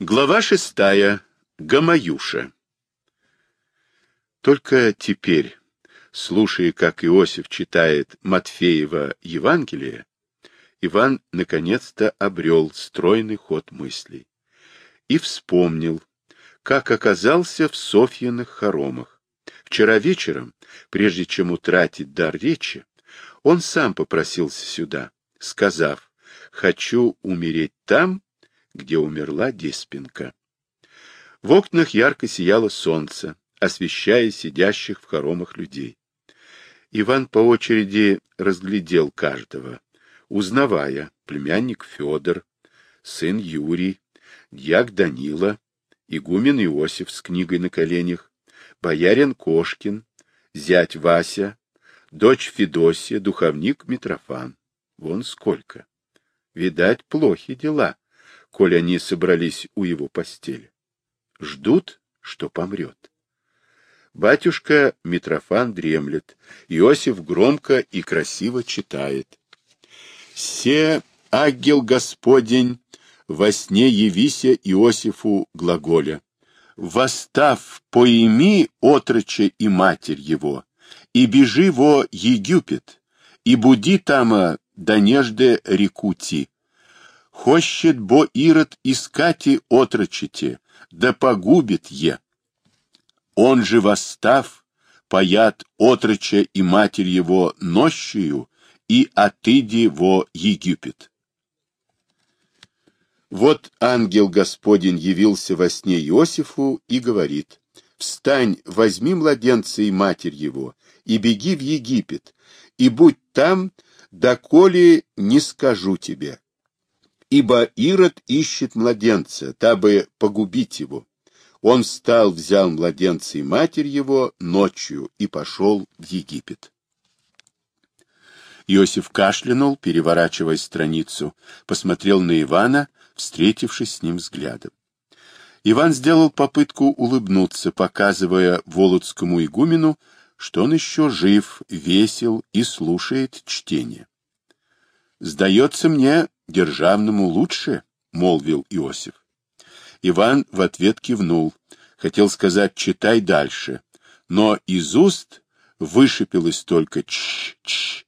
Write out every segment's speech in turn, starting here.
Глава шестая. Гамаюша. Только теперь, слушая, как Иосиф читает Матфеева Евангелие, Иван наконец-то обрел стройный ход мыслей и вспомнил, как оказался в Софьиных хоромах. Вчера вечером, прежде чем утратить дар речи, он сам попросился сюда, сказав, «Хочу умереть там, где умерла Деспинка. В окнах ярко сияло солнце, освещая сидящих в хоромах людей. Иван по очереди разглядел каждого, узнавая племянник Федор, сын Юрий, дьяк Данила, игумен Иосиф с книгой на коленях, боярин Кошкин, зять Вася, дочь Федосия, духовник Митрофан. Вон сколько. Видать, плохи дела коль они собрались у его постели. Ждут, что помрет. Батюшка Митрофан дремлет, Иосиф громко и красиво читает. «Се, ангел Господень, во сне явися Иосифу глаголя. Восстав, поими отроча и матерь его, и бежи во Египет, и буди тама до нежды рекути, Хощет бо Ирод искати отрочите, да погубит е. Он же восстав, паят отроча и матерь его нощую, и отыди во Египет. Вот ангел Господень явился во сне Иосифу и говорит, «Встань, возьми младенца и матерь его, и беги в Египет, и будь там, доколе не скажу тебе» ибо Ирод ищет младенца, дабы погубить его. Он встал, взял младенца и матерь его ночью и пошел в Египет. Иосиф кашлянул, переворачивая страницу, посмотрел на Ивана, встретившись с ним взглядом. Иван сделал попытку улыбнуться, показывая Володскому игумену, что он еще жив, весел и слушает чтение. «Сдается мне, державному лучше, — молвил Иосиф. Иван в ответ кивнул, хотел сказать «читай дальше», но из уст вышипелось только «ч-ч».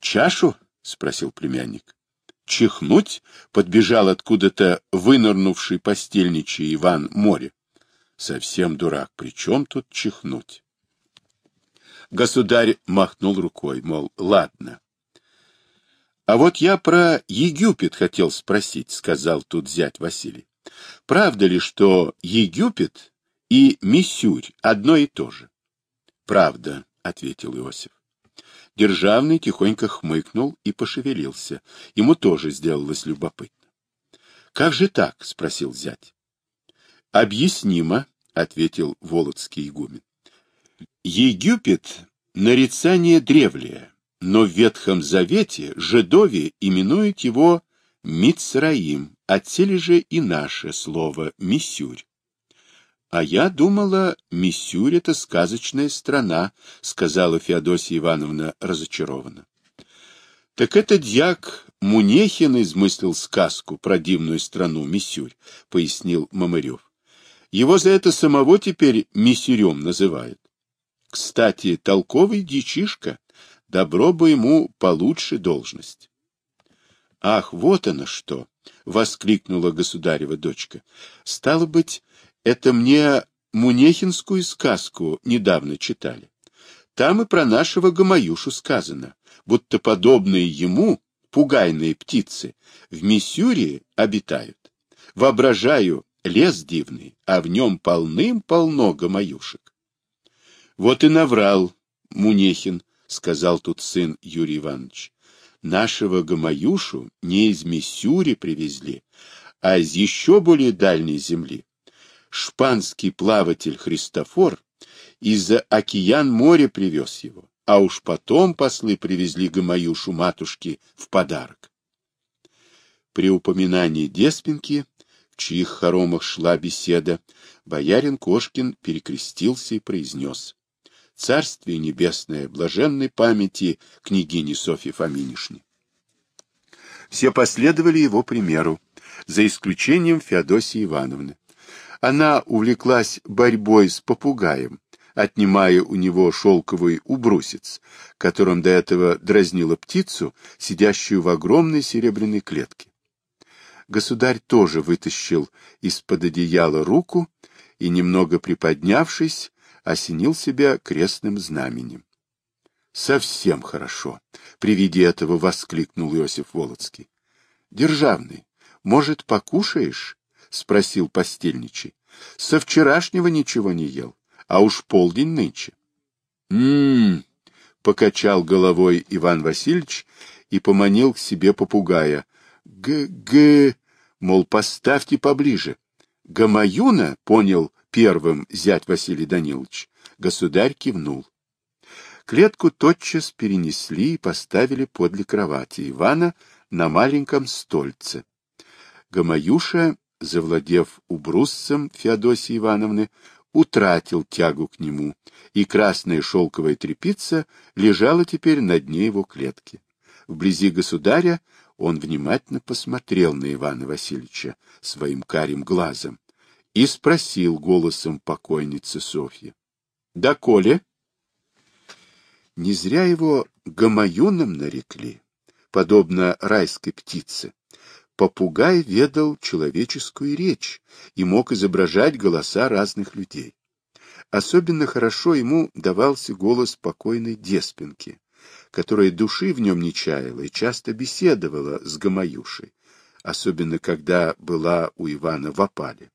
«Чашу?» — спросил племянник. «Чихнуть?» — подбежал откуда-то вынырнувший постельничий Иван Море. «Совсем дурак, при чем тут чихнуть?» Государь махнул рукой, мол, ладно. А вот я про Египет хотел спросить, сказал тут зять Василий. Правда ли, что Египет и Миссюрь одно и то же? Правда, ответил Иосиф. Державный тихонько хмыкнул и пошевелился. Ему тоже сделалось любопытно. Как же так? спросил зять. Объяснимо, ответил Володский игумен. Египет — нарицание древлее, но в Ветхом Завете жидове именуют его Мицраим, отсели же и наше слово Мисюрь. А я думала, Мисюрь — это сказочная страна, — сказала Феодосия Ивановна разочарованно. Так это дьяк Мунехин измыслил сказку про дивную страну Мисюрь, — пояснил Мамырев. Его за это самого теперь Мисюрем называют. Кстати, толковый дичишка, Добро бы ему получше должность. — Ах, вот оно что! — воскликнула государева дочка. — Стало быть, это мне Мунехинскую сказку недавно читали. Там и про нашего Гамаюшу сказано, будто подобные ему пугайные птицы в Миссюрии обитают. Воображаю, лес дивный, а в нем полным-полно гамаюшек. Вот и наврал Мунехин, — сказал тут сын Юрий Иванович. — Нашего Гамаюшу не из Миссюри привезли, а из еще более дальней земли. Шпанский плаватель Христофор из-за океан моря привез его, а уж потом послы привезли Гамаюшу матушке в подарок. При упоминании Деспинки, в чьих хоромах шла беседа, боярин Кошкин перекрестился и произнес — Царствие небесное, блаженной памяти княгини Софьи Фоминишны. Все последовали его примеру. за исключением Феодосии Ивановны. Она увлеклась борьбой с попугаем, отнимая у него шелковый убрусец, которым до этого дразнила птицу, сидящую в огромной серебряной клетке. Государь тоже вытащил из-под одеяла руку и, немного приподнявшись, осенил себя крестным знаменем. Совсем хорошо, при виде этого воскликнул Иосиф Волоцкий. Державный, может, покушаешь? спросил постельничий. Со вчерашнего ничего не ел, а уж полдень нынче. М-м, покачал головой Иван Васильевич и поманил к себе попугая. Г-г, мол, поставьте поближе. Гамаюна, понял первым зять Василий Данилович. Государь кивнул. Клетку тотчас перенесли и поставили подле кровати Ивана на маленьком стольце. Гамаюша, завладев убруссом Феодосии Ивановны, утратил тягу к нему, и красная шелковая тряпица лежала теперь на дне его клетки. Вблизи государя он внимательно посмотрел на Ивана Васильевича своим карим глазом и спросил голосом покойницы Софьи. — Да, Коля? Не зря его гамаюном нарекли, подобно райской птице. Попугай ведал человеческую речь и мог изображать голоса разных людей. Особенно хорошо ему давался голос покойной Деспинки, которая души в нем не чаяла и часто беседовала с Гамаюшей, особенно когда была у Ивана в опале.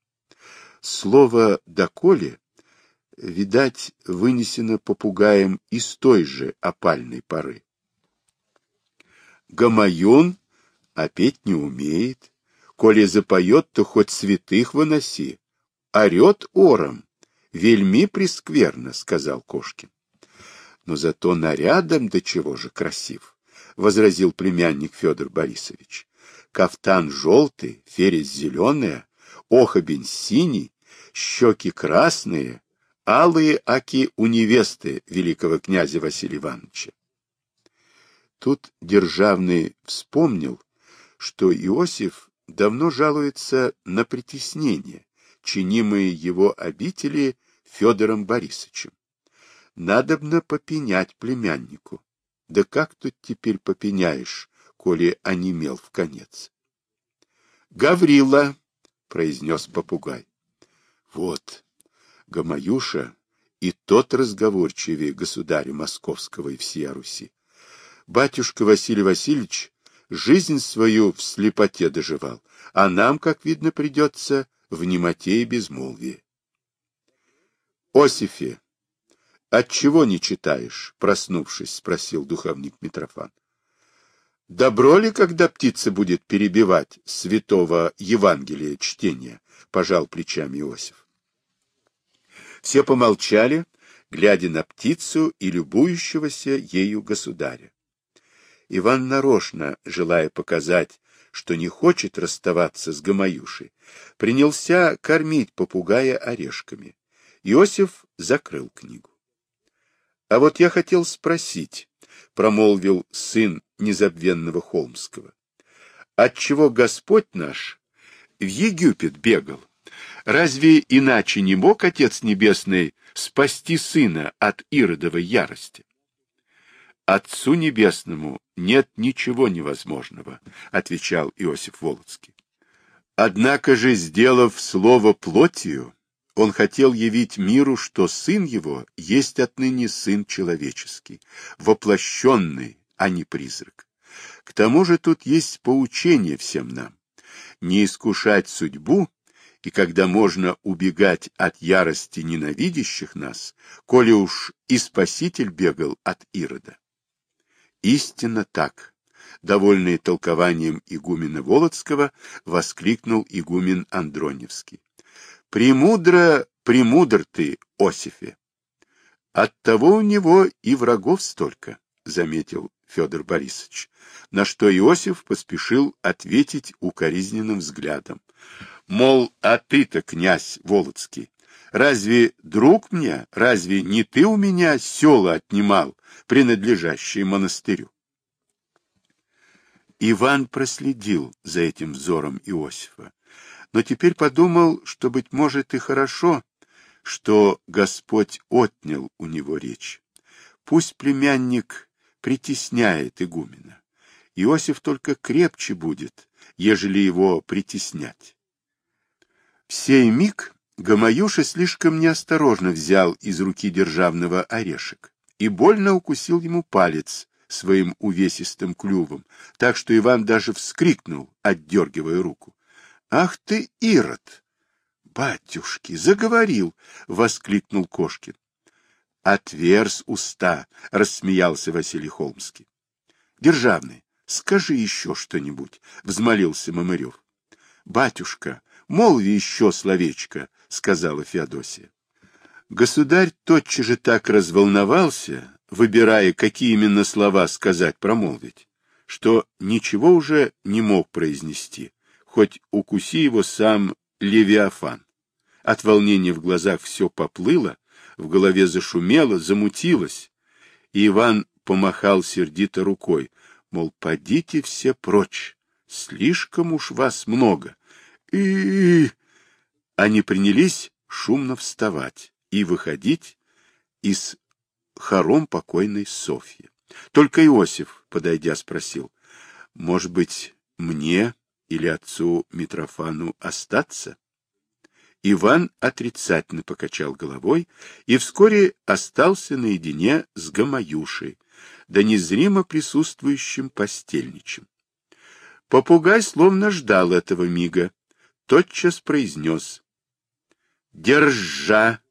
Слово «доколе» видать, вынесено попугаем из той же опальной поры. Гамаюн петь не умеет. Коли запоет, то хоть святых выноси. Орет ором. Вельми прискверно, — сказал Кошкин. Но зато нарядом до чего же красив, — возразил племянник Федор Борисович. Кафтан желтый, ферес зеленая, охобень синий, щеки красные, алые аки у невесты великого князя Василия Ивановича. Тут Державный вспомнил, что Иосиф давно жалуется на притеснение, чинимые его обители Федором Борисовичем. Надобно попенять племяннику. Да как тут теперь попеняешь, коли онемел в конец? — Гаврила, — произнес попугай. — Вот, Гамаюша и тот разговорчивее государя Московского и всей Руси. Батюшка Василий Васильевич жизнь свою в слепоте доживал, а нам, как видно, придется в немоте и безмолвии. Осифе, отчего не читаешь? Проснувшись, спросил духовник Митрофан. Добро ли, когда птица будет перебивать святого Евангелия чтения? Пожал плечами Иосиф. Все помолчали, глядя на птицу и любующегося ею государя. Иван нарочно, желая показать, что не хочет расставаться с Гамаюшей, принялся кормить попугая орешками. Иосиф закрыл книгу. — А вот я хотел спросить, — промолвил сын незабвенного Холмского, — отчего Господь наш в Египет бегал? Разве иначе не мог Отец Небесный спасти сына от Иродовой ярости? Отцу Небесному нет ничего невозможного, отвечал Иосиф Волоцкий. Однако же, сделав слово плотью, он хотел явить миру, что сын его есть отныне сын человеческий, воплощенный, а не призрак. К тому же тут есть поучение всем нам. Не искушать судьбу, и когда можно убегать от ярости ненавидящих нас, коли уж и Спаситель бегал от Ирода. Истинно так. Довольный толкованием игумена Володского, воскликнул игумен Андроневский. «Премудро, премудр ты, Осифе!» «Оттого у него и врагов столько», — заметил Федор Борисович, на что Иосиф поспешил ответить укоризненным взглядом. Мол, а ты-то, князь Володский, Разве друг мне, разве не ты у меня села отнимал, принадлежащие монастырю? Иван проследил за этим взором Иосифа, но теперь подумал, что, быть может, и хорошо, что Господь отнял у него речь. Пусть племянник притесняет игумена. Иосиф только крепче будет, ежели его притеснять. В сей миг Гамаюша слишком неосторожно взял из руки державного орешек и больно укусил ему палец своим увесистым клювом, так что Иван даже вскрикнул, отдергивая руку. — Ах ты, Ирод! — Батюшки, заговорил! — воскликнул Кошкин. — Отверз уста! — рассмеялся Василий Холмский. — Державный, скажи еще что-нибудь! — взмолился Мамырев. — Батюшка, молви еще словечко! — сказала Феодосия. Государь тотчас же так разволновался, выбирая, какие именно слова сказать, промолвить, что ничего уже не мог произнести, хоть укуси его сам Левиафан. От волнения в глазах все поплыло, в голове зашумело, замутилось, и Иван помахал сердито рукой, мол, подите все прочь, слишком уж вас много. И, Они принялись шумно вставать и выходить из хором покойной Софьи. Только Иосиф, подойдя, спросил, может быть, мне или отцу Митрофану остаться? Иван отрицательно покачал головой и вскоре остался наедине с Гамаюшей, да незримо присутствующим постельничем. Попугай словно ждал этого мига, тотчас произнес «Держа,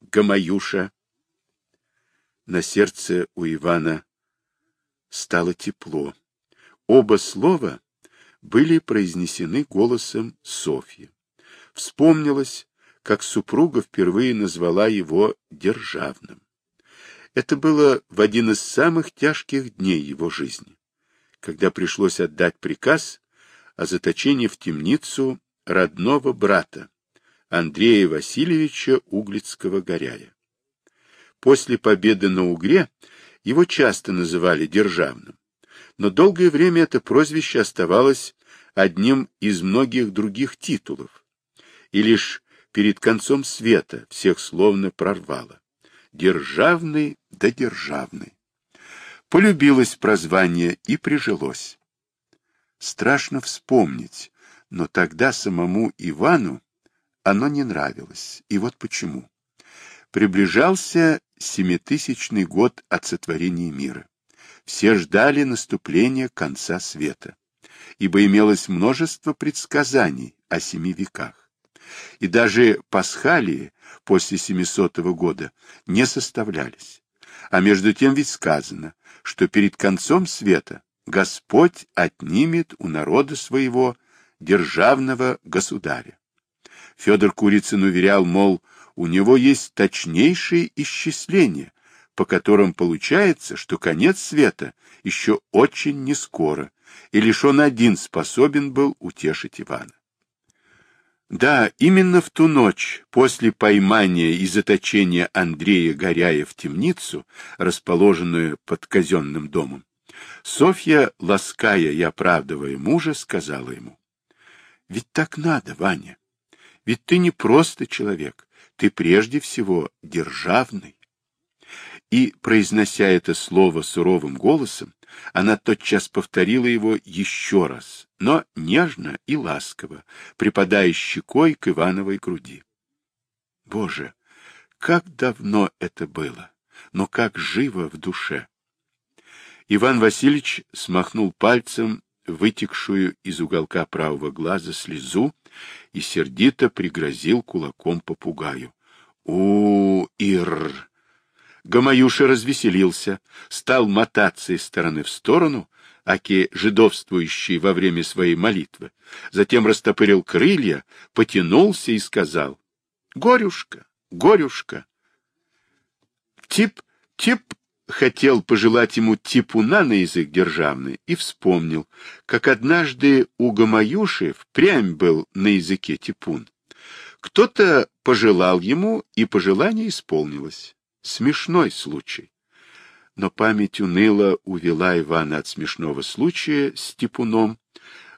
Гамаюша!» На сердце у Ивана стало тепло. Оба слова были произнесены голосом Софьи. Вспомнилось, как супруга впервые назвала его державным. Это было в один из самых тяжких дней его жизни, когда пришлось отдать приказ о заточении в темницу родного брата, Андрея Васильевича Углицкого-Горяя. После победы на Угре его часто называли державным, но долгое время это прозвище оставалось одним из многих других титулов, и лишь перед концом света всех словно прорвало. Державный да державный. Полюбилось прозвание и прижилось. Страшно вспомнить, но тогда самому Ивану оно не нравилось, и вот почему. Приближался семитысячный год от сотворения мира. Все ждали наступления конца света, ибо имелось множество предсказаний о семи веках. И даже пасхалии после 700 года не составлялись. А между тем ведь сказано, что перед концом света Господь отнимет у народа своего державного государя. Федор Курицын уверял, мол, у него есть точнейшие исчисления, по которым получается, что конец света еще очень не скоро, и лишь он один способен был утешить Ивана. Да, именно в ту ночь, после поймания и заточения Андрея Горяя в темницу, расположенную под казенным домом, Софья, лаская и оправдывая мужа, сказала ему, «Ведь так надо, Ваня. Ведь ты не просто человек, ты прежде всего державный. И, произнося это слово суровым голосом, она тотчас повторила его еще раз, но нежно и ласково, припадая щекой к Ивановой груди. Боже, как давно это было, но как живо в душе! Иван Васильевич смахнул пальцем вытекшую из уголка правого глаза слезу и сердито пригрозил кулаком попугаю. у Ир! Гамаюша развеселился, стал мотаться из стороны в сторону, аки жидовствующий во время своей молитвы, затем растопырил крылья, потянулся и сказал, «Горюшка, горюшка!» Тип, тип хотел пожелать ему типуна на язык державный и вспомнил, как однажды у Гамаюши впрямь был на языке типун. Кто-то пожелал ему, и пожелание исполнилось. Смешной случай. но память уныло увела Ивана от смешного случая с Типуном,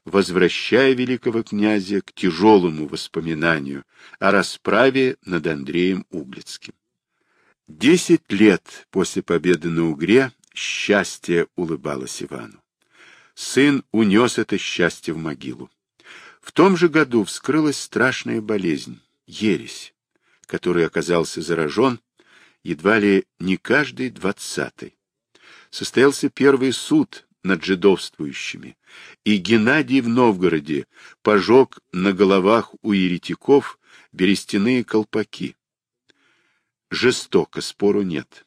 возвращая великого князя к тяжелому воспоминанию о расправе над Андреем Углицким. Десять лет после победы на Угре счастье улыбалось Ивану. Сын унес это счастье в могилу. В том же году вскрылась страшная болезнь — ересь, которой оказался заражен едва ли не каждый двадцатый. Состоялся первый суд над жидовствующими, и Геннадий в Новгороде пожег на головах у еретиков берестяные колпаки. Жестоко, спору нет.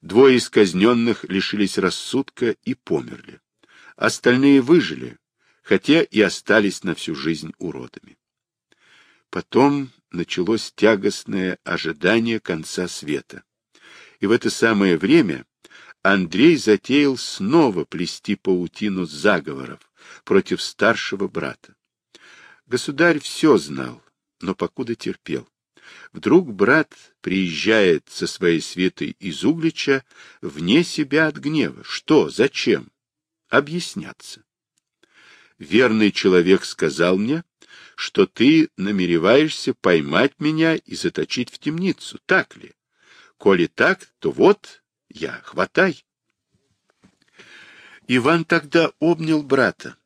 Двое из казненных лишились рассудка и померли. Остальные выжили, хотя и остались на всю жизнь уродами. Потом началось тягостное ожидание конца света. И в это самое время Андрей затеял снова плести паутину заговоров против старшего брата. Государь все знал, но покуда терпел. Вдруг брат приезжает со своей свитой из Углича вне себя от гнева. Что? Зачем? Объясняться. Верный человек сказал мне, что ты намереваешься поймать меня и заточить в темницу. Так ли? Коли так, то вот я, хватай. Иван тогда обнял брата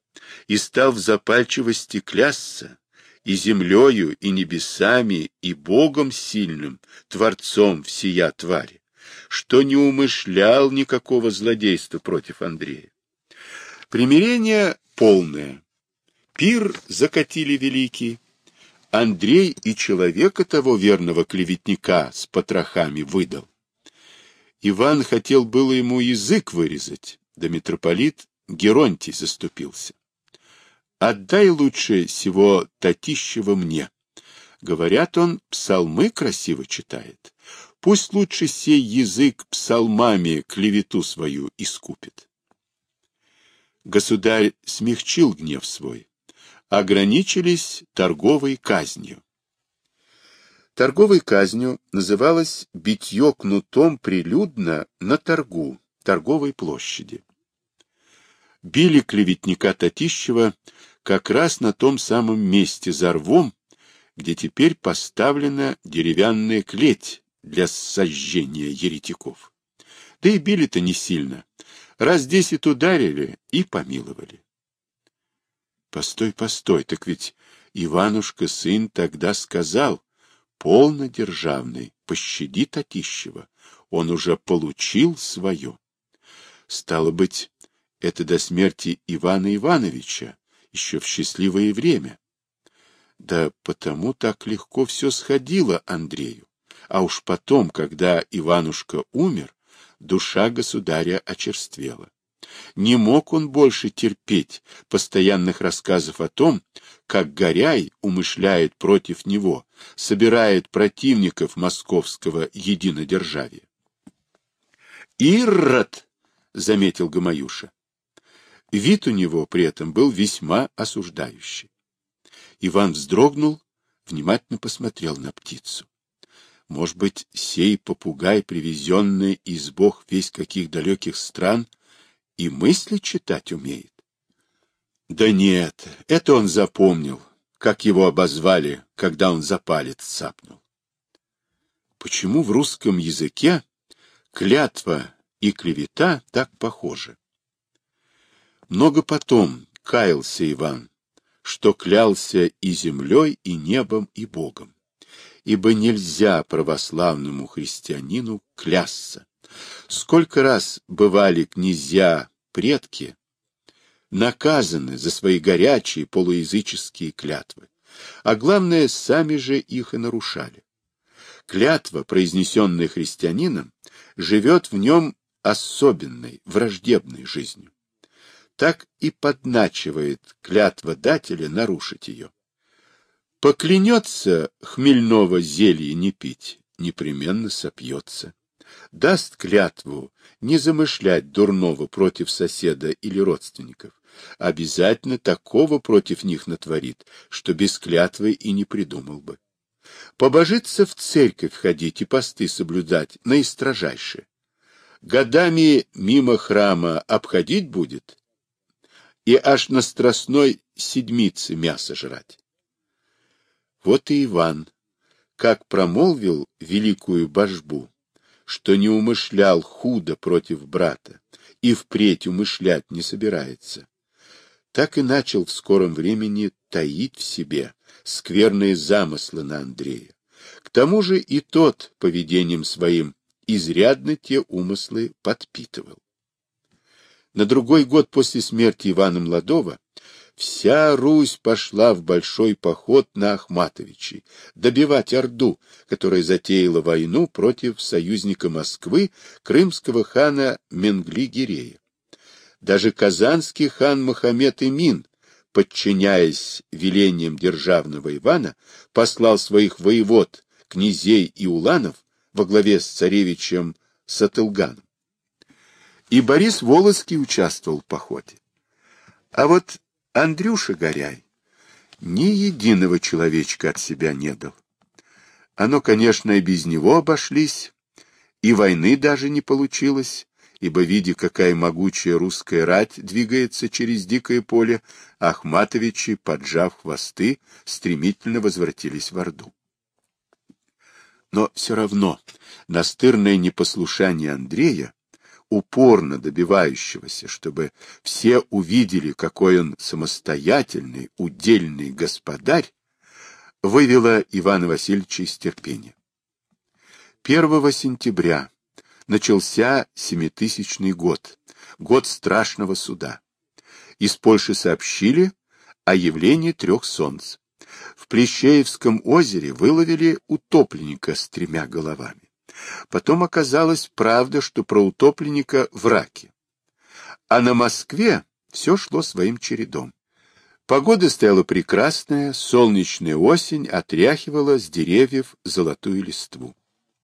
и стал в запальчивости клясться и землею, и небесами, и Богом сильным, Творцом всея твари, что не умышлял никакого злодейства против Андрея. Примирение полное. Пир закатили великий. Андрей и человека того верного клеветника с потрохами выдал. Иван хотел было ему язык вырезать, да митрополит Геронтий заступился. Отдай лучше всего Татищева мне. Говорят, он псалмы красиво читает. Пусть лучше сей язык псалмами клевету свою искупит. Государь смягчил гнев свой. Ограничились торговой казнью. Торговой казнью называлось битье кнутом прилюдно на торгу, торговой площади. Били клеветника Татищева как раз на том самом месте за рвом, где теперь поставлена деревянная клеть для сожжения еретиков. Да и били-то не сильно. Раз десять ударили и помиловали. Постой, постой, так ведь Иванушка сын тогда сказал, полно державный, пощади Татищева, он уже получил свое. Стало быть, это до смерти Ивана Ивановича, еще в счастливое время. Да потому так легко все сходило Андрею. А уж потом, когда Иванушка умер, душа государя очерствела. Не мог он больше терпеть постоянных рассказов о том, как Горяй умышляет против него, собирает противников московского единодержавия. «Ирод!» — заметил Гамаюша. Вид у него при этом был весьма осуждающий. Иван вздрогнул, внимательно посмотрел на птицу. Может быть, сей попугай, привезенный из бог весь каких далеких стран, и мысли читать умеет? Да нет, это он запомнил, как его обозвали, когда он за палец цапнул. Почему в русском языке клятва и клевета так похожи? Много потом каялся Иван, что клялся и землей, и небом, и Богом. Ибо нельзя православному христианину клясться. Сколько раз бывали князья предки наказаны за свои горячие полуязыческие клятвы, а главное, сами же их и нарушали. Клятва, произнесенная христианином, живет в нем особенной, враждебной жизнью так и подначивает клятва дателя нарушить ее. Поклянется хмельного зелья не пить, непременно сопьется. Даст клятву не замышлять дурного против соседа или родственников, обязательно такого против них натворит, что без клятвы и не придумал бы. Побожиться в церковь ходить и посты соблюдать наистрожайше. годами мимо храма обходить будет и аж на страстной седмице мясо жрать. Вот и Иван, как промолвил великую божбу, что не умышлял худо против брата и впредь умышлять не собирается, так и начал в скором времени таить в себе скверные замыслы на Андрея. К тому же и тот поведением своим изрядно те умыслы подпитывал. На другой год после смерти Ивана Младова вся Русь пошла в большой поход на Ахматовичей, добивать Орду, которая затеяла войну против союзника Москвы, крымского хана Менгли-Гирея. Даже казанский хан Мухаммед Имин, подчиняясь велениям державного Ивана, послал своих воевод, князей и уланов во главе с царевичем Сатылганом. И Борис Волоцкий участвовал в походе. А вот Андрюша Горяй ни единого человечка от себя не дал. Оно, конечно, и без него обошлись, и войны даже не получилось, ибо, видя, какая могучая русская рать двигается через дикое поле, Ахматовичи, поджав хвосты, стремительно возвратились в Орду. Но все равно настырное непослушание Андрея, упорно добивающегося, чтобы все увидели, какой он самостоятельный, удельный господарь, вывело Ивана Васильевича из терпения. 1 сентября начался семитысячный год, год страшного суда. Из Польши сообщили о явлении трех солнц. В Плещеевском озере выловили утопленника с тремя головами. Потом оказалось правда, что про утопленника в раке. А на Москве все шло своим чередом. Погода стояла прекрасная, солнечная осень отряхивала с деревьев золотую листву.